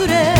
술에